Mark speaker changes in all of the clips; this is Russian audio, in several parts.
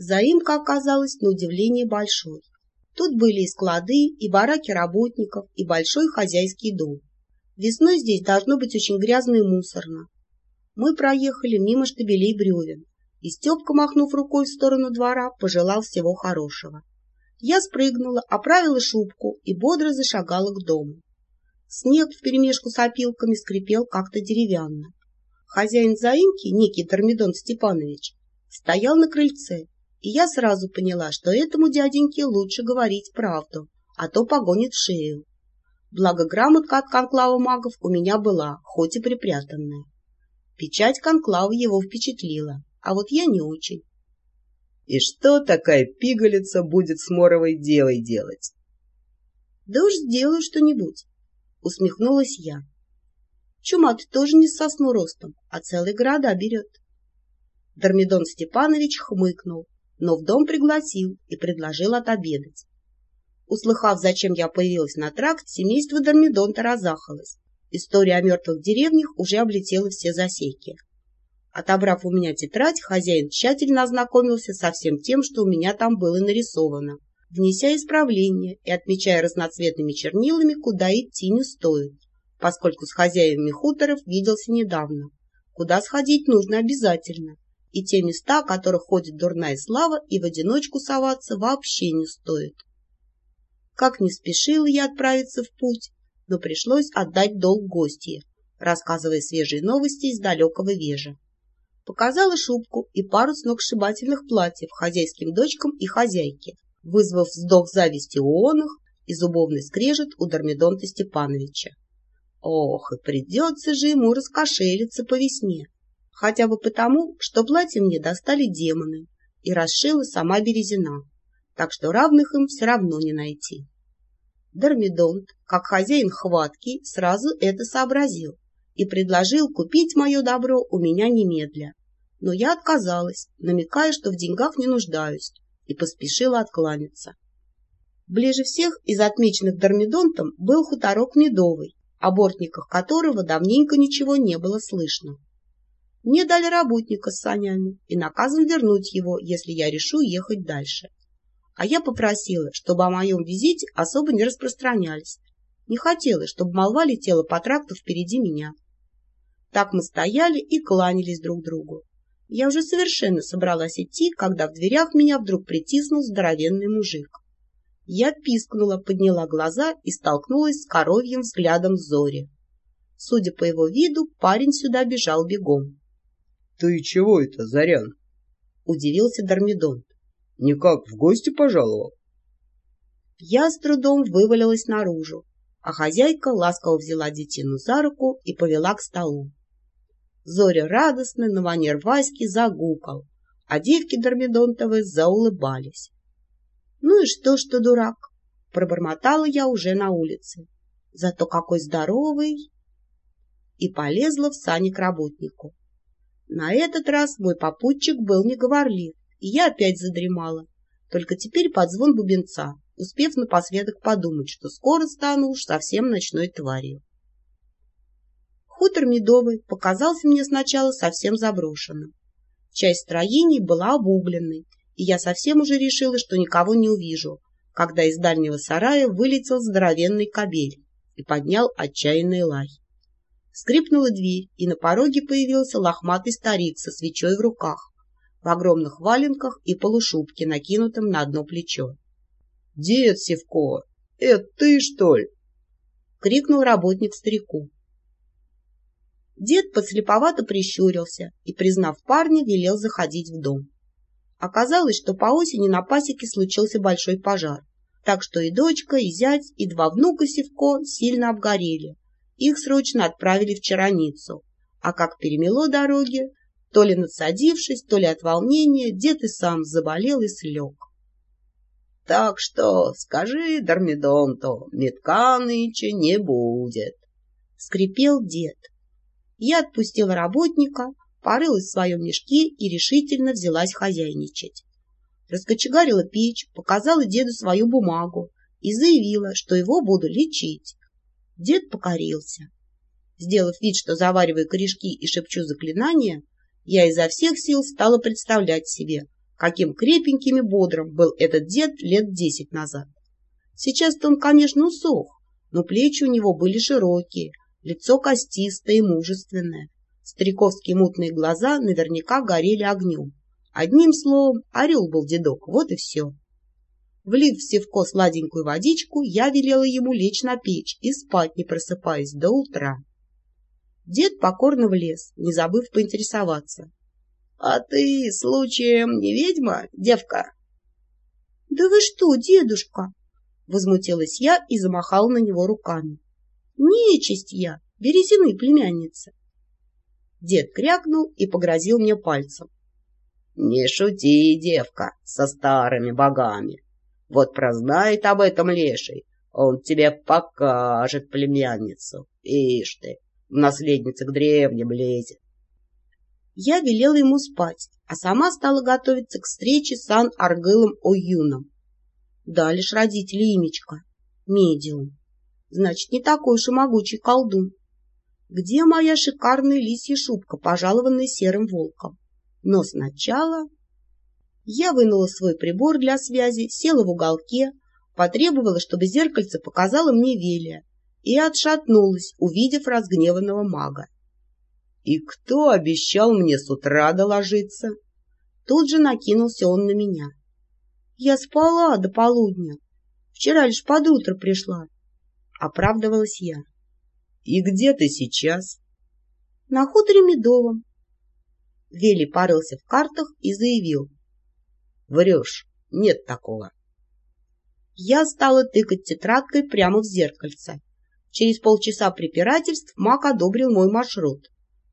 Speaker 1: Заимка оказалась на удивление большой. Тут были и склады, и бараки работников, и большой хозяйский дом. Весной здесь должно быть очень грязно и мусорно. Мы проехали мимо штабелей бревен, и Степка, махнув рукой в сторону двора, пожелал всего хорошего. Я спрыгнула, оправила шубку и бодро зашагала к дому. Снег вперемешку с опилками скрипел как-то деревянно. Хозяин заимки, некий Дормидон Степанович, стоял на крыльце, и я сразу поняла, что этому дяденьке лучше говорить правду, а то погонит в шею. Благо грамотка от конклава магов у меня была, хоть и припрятанная. Печать конклава его впечатлила, а вот я не очень.
Speaker 2: И что такая пигалица будет с моровой девой делать?
Speaker 1: Да уж сделаю что-нибудь, усмехнулась я. Чума ты тоже не с сосну ростом, а целые города берет. Дормидон Степанович хмыкнул, но в дом пригласил и предложил отобедать. Услыхав, зачем я появилась на тракт, семейство Дормидонта разахалось. История о мертвых деревнях уже облетела все засеки. Отобрав у меня тетрадь, хозяин тщательно ознакомился со всем тем, что у меня там было нарисовано, внеся исправления и отмечая разноцветными чернилами, куда идти не стоит, поскольку с хозяевами хуторов виделся недавно. Куда сходить нужно обязательно, и те места, о которых ходит дурная слава, и в одиночку соваться вообще не стоит. Как не спешила я отправиться в путь, но пришлось отдать долг гостье, рассказывая свежие новости из далекого Вежа. Показала шубку и пару сногсшибательных платьев хозяйским дочкам и хозяйке, вызвав вздох зависти у оных и зубовный скрежет у Дормидонта Степановича. Ох, и придется же ему раскошелиться по весне, хотя бы потому, что платье мне достали демоны и расшила сама Березина, так что равных им все равно не найти. Дормидонт, как хозяин хватки, сразу это сообразил и предложил купить мое добро у меня немедля. Но я отказалась, намекая, что в деньгах не нуждаюсь, и поспешила откланяться. Ближе всех из отмеченных Дормидонтом был хуторок Медовый, о бортниках которого давненько ничего не было слышно. Мне дали работника с санями и наказан вернуть его, если я решу ехать дальше. А я попросила, чтобы о моем визите особо не распространялись. Не хотела, чтобы молва летела по тракту впереди меня. Так мы стояли и кланялись друг другу. Я уже совершенно собралась идти, когда в дверях меня вдруг притиснул здоровенный мужик. Я пискнула, подняла глаза и столкнулась с коровьим взглядом Зори. Судя по его виду, парень сюда бежал бегом.
Speaker 2: — Ты чего это, Зарян?
Speaker 1: — удивился Дормидон.
Speaker 2: — Никак в гости пожаловал?
Speaker 1: Я с трудом вывалилась наружу, а хозяйка ласково взяла детину за руку и повела к столу. Зоря радостно на манер Васьки загукал, а девки Дормидонтовы заулыбались. Ну и что, что дурак? Пробормотала я уже на улице. Зато какой здоровый! И полезла в сани к работнику. На этот раз мой попутчик был неговорлив, и я опять задремала. Только теперь под звон бубенца, успев напоследок подумать, что скоро стану уж совсем ночной тварью. Хутор Медовый показался мне сначала совсем заброшенным. Часть строений была обугленной, и я совсем уже решила, что никого не увижу, когда из дальнего сарая вылетел здоровенный кобель и поднял отчаянный лай. Скрипнула дверь, и на пороге появился лохматый старик со свечой в руках, в огромных валенках и полушубке, накинутом на одно плечо.
Speaker 2: — Дед Севко, это ты, что ли?
Speaker 1: — крикнул работник старику. Дед подслеповато прищурился и, признав парня, велел заходить в дом. Оказалось, что по осени на пасеке случился большой пожар, так что и дочка, и зять, и два внука Севко сильно обгорели. Их срочно отправили в Чароницу, а как перемело дороги, то ли надсадившись, то ли от волнения, дед и сам заболел и слег.
Speaker 2: — Так что скажи Дормидонту, метка нынче не будет, —
Speaker 1: скрипел дед. Я отпустила работника, порылась в своем мешке и решительно взялась хозяйничать. Раскочегарила печь, показала деду свою бумагу и заявила, что его буду лечить. Дед покорился. Сделав вид, что завариваю корешки и шепчу заклинания, я изо всех сил стала представлять себе, каким крепеньким и бодрым был этот дед лет десять назад. Сейчас-то он, конечно, усох, но плечи у него были широкие, лицо костистое и мужественное. Стариковские мутные глаза наверняка горели огнем. Одним словом, орел был дедок, вот и все. Влив в севко сладенькую водичку, я велела ему лечь на печь и спать, не просыпаясь, до утра. Дед покорно влез, не забыв поинтересоваться. — А ты, случаем, не ведьма, девка? — Да вы что, дедушка? — возмутилась я и замахала на него руками. — Нечисть я, березины племянница. Дед крякнул и погрозил мне пальцем. — Не шути, девка, со старыми богами. Вот прознает об этом леший, он тебе покажет племянницу. Ишь ты, наследница к древним лезет. Я велела ему спать, а сама стала готовиться к встрече с Ан-Аргылом О'Юном. Да, лишь родители имечка. Медиум. Значит, не такой уж и могучий колдун. Где моя шикарная лисья шубка, пожалованная серым волком? Но сначала... Я вынула свой прибор для связи, села в уголке, потребовала, чтобы зеркальце показало мне Велия, и отшатнулась, увидев разгневанного мага.
Speaker 2: И кто обещал мне с утра доложиться?
Speaker 1: Тут же накинулся он на меня. Я спала до полудня. Вчера лишь под утро пришла. Оправдывалась я.
Speaker 2: И где ты сейчас?
Speaker 1: На хуторе Медовом. Вели парился в картах и заявил.
Speaker 2: Врешь, нет такого.
Speaker 1: Я стала тыкать тетрадкой прямо в зеркальце. Через полчаса препирательств Мак одобрил мой маршрут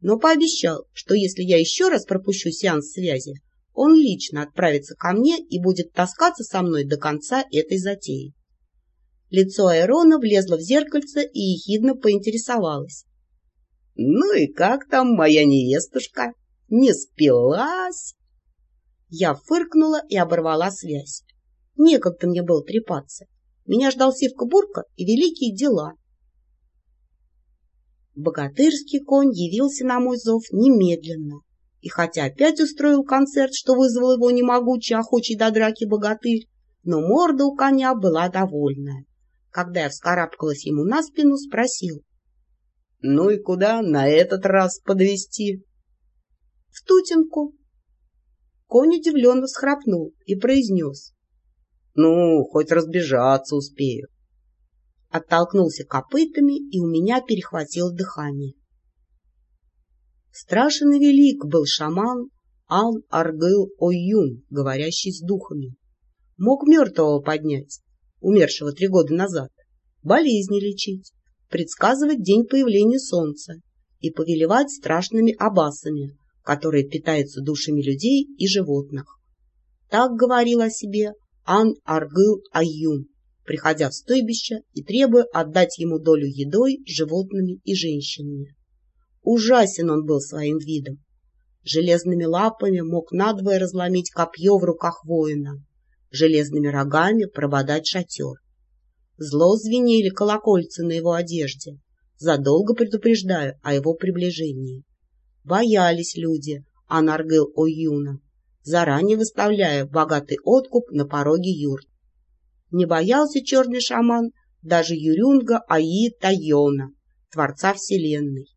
Speaker 1: но пообещал, что если я еще раз пропущу сеанс связи, он лично отправится ко мне и будет таскаться со мной до конца этой затеи. Лицо Айрона влезло в зеркальце и ехидно поинтересовалось.
Speaker 2: — Ну и как там моя невестушка? Не спилась?
Speaker 1: Я фыркнула и оборвала связь. Некогда мне было трепаться. Меня ждал Сивка-Бурка и великие дела. Богатырский конь явился на мой зов немедленно. И хотя опять устроил концерт, что вызвал его немогучий, охочий до драки богатырь, но морда у коня была довольная. Когда я вскарабкалась ему на спину, спросил.
Speaker 2: — Ну и куда на этот раз подвести?
Speaker 1: В Тутинку. Конь удивленно всхрапнул и произнес.
Speaker 2: — Ну, хоть разбежаться успею
Speaker 1: оттолкнулся копытами, и у меня перехватило дыхание. Страшен и велик был шаман Ан Аргыл Ойюн, говорящий с духами. Мог мертвого поднять, умершего три года назад, болезни лечить, предсказывать день появления солнца и повелевать страшными абасами, которые питаются душами людей и животных. Так говорил о себе Ан Аргыл Айюн, приходя в стойбище и требуя отдать ему долю едой, животными и женщинами. Ужасен он был своим видом. Железными лапами мог надвое разломить копье в руках воина, железными рогами прободать шатер. Зло звенели колокольцы на его одежде, задолго предупреждая о его приближении. Боялись люди Анаргыл Оюна, заранее выставляя богатый откуп на пороге юрт. Не боялся черный шаман даже Юрюнга Аи Тайона, Творца Вселенной,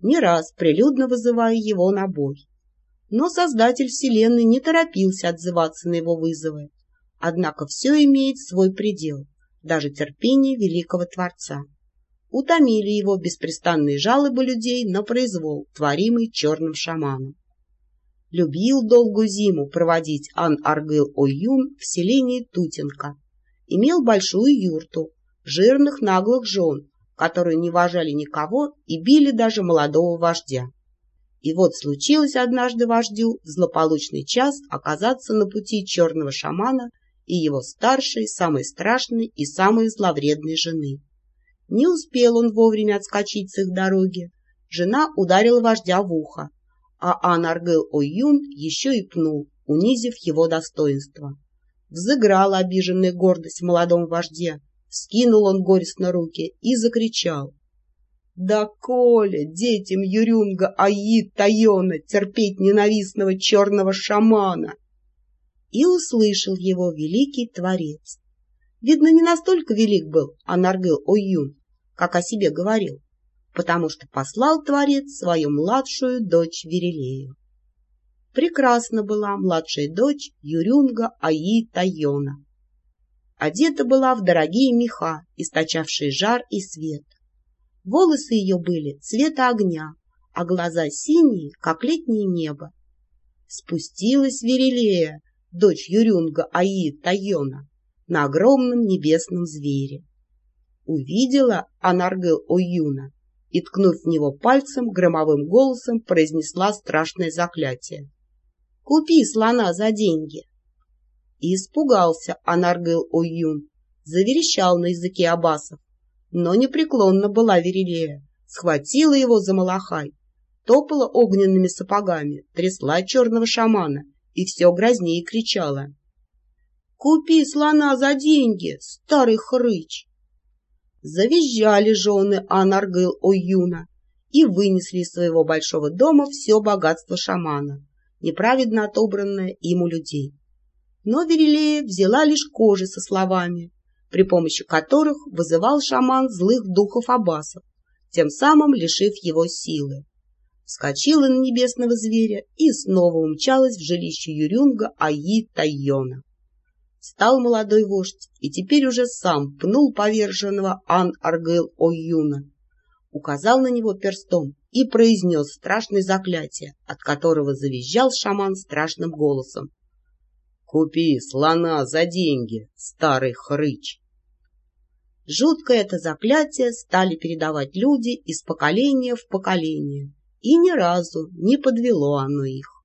Speaker 1: не раз прилюдно вызывая его на бой. Но Создатель Вселенной не торопился отзываться на его вызовы. Однако все имеет свой предел, даже терпение великого Творца. Утомили его беспрестанные жалобы людей на произвол, творимый черным шаманом. Любил долгую зиму проводить Ан-Аргыл-Ойюн в селении Тутенко, имел большую юрту, жирных наглых жен, которые не уважали никого и били даже молодого вождя. И вот случилось однажды вождю в злополучный час оказаться на пути черного шамана и его старшей, самой страшной и самой зловредной жены. Не успел он вовремя отскочить с их дороги. Жена ударила вождя в ухо, а Анаргыл Оюн еще и пнул, унизив его достоинство. Взыграла обиженная гордость в молодом вожде. Скинул он горестно руки и закричал. Да коля детям Юрюнга Аид Тайона терпеть ненавистного черного шамана! и услышал его великий творец. Видно, не настолько велик был Анаргыл Ойюн, как о себе говорил, потому что послал творец свою младшую дочь Верилею. Прекрасна была младшая дочь Юрюнга Аи Тайона. Одета была в дорогие меха, источавшие жар и свет. Волосы ее были цвета огня, а глаза синие, как летнее небо. Спустилась Верилея, дочь Юрюнга Аи Тайона, на огромном небесном звере. Увидела Анаргыл Оюна и, ткнув в него пальцем, громовым голосом произнесла страшное заклятие. «Купи слона за деньги!» И испугался Анаргыл Оюн, заверещал на языке абасов, но непреклонно была Верилея, схватила его за малахай, топала огненными сапогами, трясла черного шамана и все грознее кричала. «Купи слона за деньги, старый хрыч!» Завизжали жены Анаргыл Оюна и вынесли из своего большого дома все богатство шамана, неправедно отобранное им у людей. Но Верилея взяла лишь кожи со словами, при помощи которых вызывал шаман злых духов Абасов, тем самым лишив его силы. Вскочила на небесного зверя и снова умчалась в жилище Юрюнга Аи Тайона. Стал молодой вождь и теперь уже сам пнул поверженного Ан-Аргыл Оюна, указал на него перстом и произнес страшное заклятие, от которого завизжал шаман страшным голосом. «Купи слона за деньги, старый хрыч!» Жуткое это заклятие стали передавать люди из поколения в поколение, и ни разу не подвело оно их.